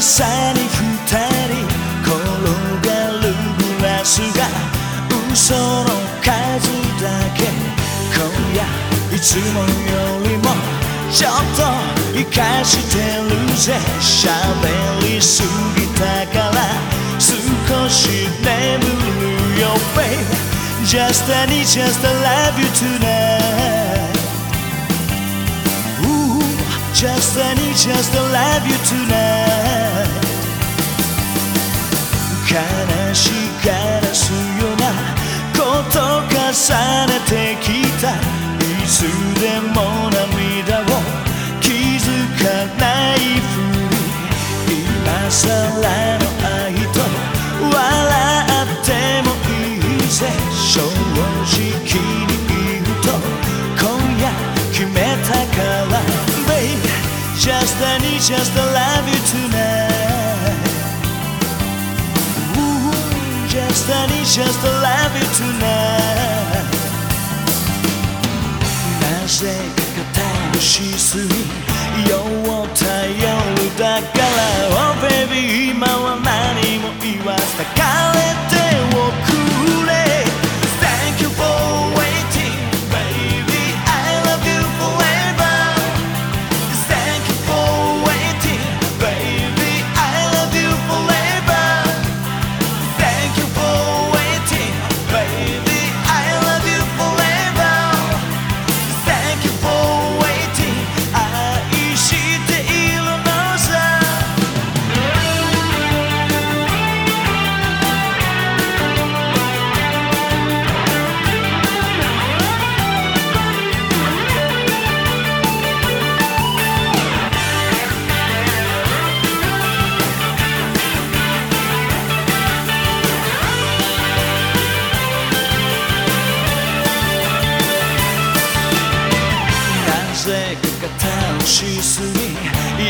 さに二人転がるグラスが嘘の数だけ今夜いつもよりもちょっと生かしてるぜ喋りすぎたから少し眠るよ babe Just a n e just a love you tonightJust a n e just a love you tonight 悲しがらすようなこと重ねてきたいつでも涙を気づかないふり今さらの愛と笑ってもいいぜ正直に言うと今夜決めたから Babe Just I need just I love you tonight Just I need just I love you tonight なぜか片しすぎ しすぎ。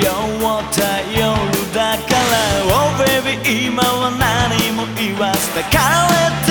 弱った夜だから。Oh baby 今は何も言わず。抱かれて